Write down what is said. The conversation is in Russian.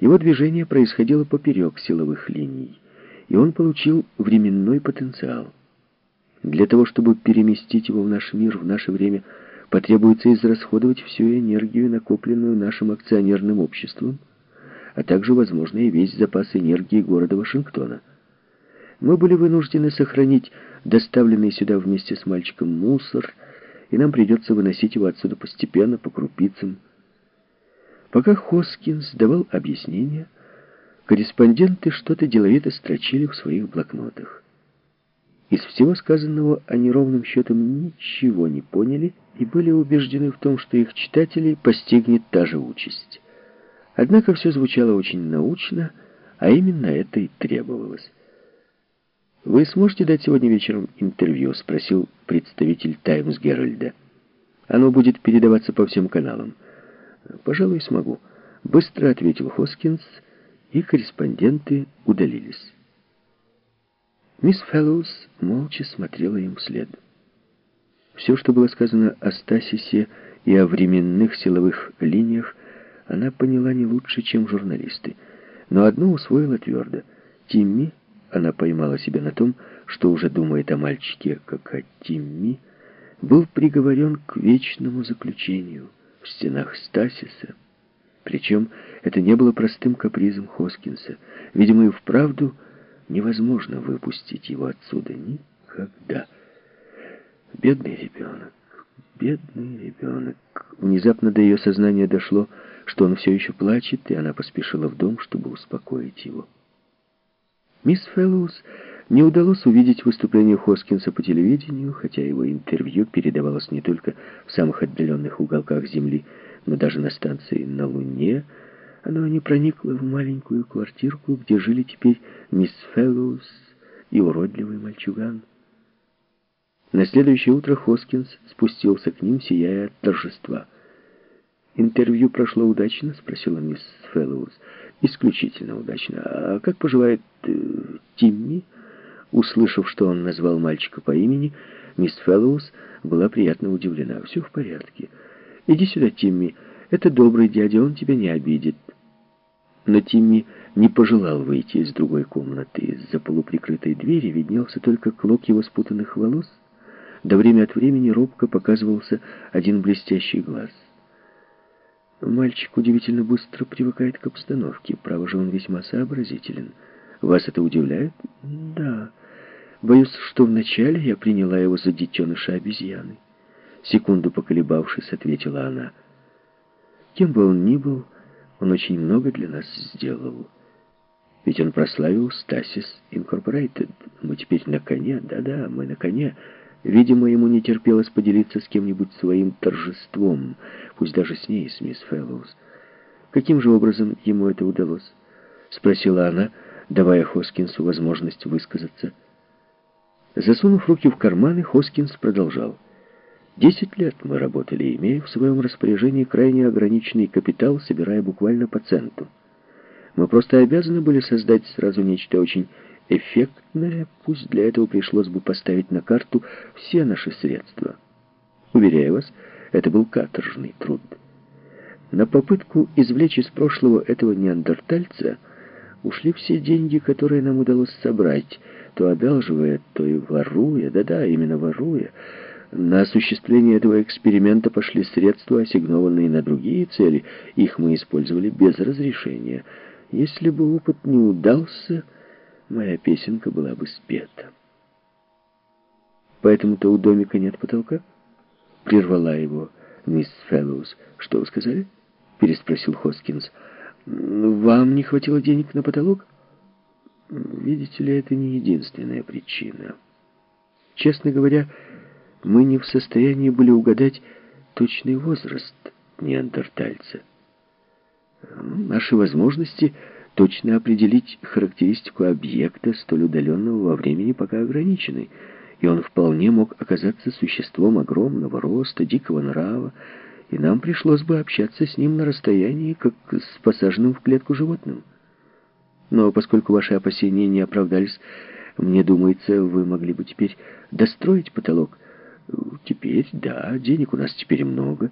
Его движение происходило поперек силовых линий, и он получил временной потенциал. Для того, чтобы переместить его в наш мир, в наше время, потребуется израсходовать всю энергию, накопленную нашим акционерным обществом, а также, возможно, и весь запас энергии города Вашингтона. Мы были вынуждены сохранить доставленный сюда вместе с мальчиком мусор, и нам придется выносить его отсюда постепенно, по крупицам. Пока Хоскинс давал объяснения, корреспонденты что-то деловито строчили в своих блокнотах. Из всего сказанного они ровным счетом ничего не поняли и были убеждены в том, что их читателей постигнет та же участь. Однако все звучало очень научно, а именно это и требовалось. «Вы сможете дать сегодня вечером интервью?» — спросил представитель «Таймс Геральда». «Оно будет передаваться по всем каналам». «Пожалуй, смогу», — быстро ответил Хоскинс, и корреспонденты удалились. Мисс Фэллоус молча смотрела им вслед. Все, что было сказано о Стасисе и о временных силовых линиях, она поняла не лучше, чем журналисты. Но одно усвоила твердо. Тимми она поймала себя на том, что уже думает о мальчике, как о Тимми, был приговорен к вечному заключению в стенах Стасиса. Причем это не было простым капризом Хоскинса. Видимо, и вправду невозможно выпустить его отсюда никогда. Бедный ребенок, бедный ребенок. Внезапно до ее сознания дошло, что он все еще плачет, и она поспешила в дом, чтобы успокоить его. Мисс Фэллоус не удалось увидеть выступление Хоскинса по телевидению, хотя его интервью передавалось не только в самых отдаленных уголках Земли, но даже на станции на Луне. Оно не проникло в маленькую квартирку, где жили теперь мисс Фэллоус и уродливый мальчуган. На следующее утро Хоскинс спустился к ним, сияя от торжества. «Интервью прошло удачно?» — спросила мисс Фэллоус. «Исключительно удачно. А как поживает э, Тимми?» Услышав, что он назвал мальчика по имени, мисс Фэллоус была приятно удивлена. «Все в порядке. Иди сюда, Тимми. Это добрый дядя, он тебя не обидит». Но Тимми не пожелал выйти из другой комнаты. Из-за полуприкрытой двери виднелся только клок его спутанных волос, да время от времени робко показывался один блестящий глаз. Мальчик удивительно быстро привыкает к обстановке. Право же он весьма сообразителен. Вас это удивляет? Да. Боюсь, что вначале я приняла его за детеныша обезьяны. Секунду поколебавшись, ответила она. Кем бы он ни был, он очень много для нас сделал. Ведь он прославил Стасис Инкорпорейтед. Мы теперь на коне. Да-да, мы на коне. Видимо, ему не терпелось поделиться с кем-нибудь своим торжеством, пусть даже с ней, с мисс Фэллоус. Каким же образом ему это удалось? Спросила она, давая Хоскинсу возможность высказаться. Засунув руки в карманы, Хоскинс продолжал. Десять лет мы работали, имея в своем распоряжении крайне ограниченный капитал, собирая буквально по центу. Мы просто обязаны были создать сразу нечто очень эффектное, пусть для этого пришлось бы поставить на карту все наши средства. Уверяю вас, это был каторжный труд. На попытку извлечь из прошлого этого неандертальца ушли все деньги, которые нам удалось собрать, то одалживая, то и воруя, да-да, именно воруя. На осуществление этого эксперимента пошли средства, ассигнованные на другие цели. Их мы использовали без разрешения. Если бы опыт не удался моя песенка была бы спета. «Поэтому-то у домика нет потолка?» Прервала его мисс Фэллоус. «Что вы сказали?» Переспросил Хоскинс. «Вам не хватило денег на потолок?» «Видите ли, это не единственная причина. Честно говоря, мы не в состоянии были угадать точный возраст неандертальца. Наши возможности точно определить характеристику объекта, столь удаленного во времени, пока ограниченной, и он вполне мог оказаться существом огромного роста, дикого нрава, и нам пришлось бы общаться с ним на расстоянии, как с посаженным в клетку животным. Но поскольку ваши опасения не оправдались, мне думается, вы могли бы теперь достроить потолок. Теперь, да, денег у нас теперь много,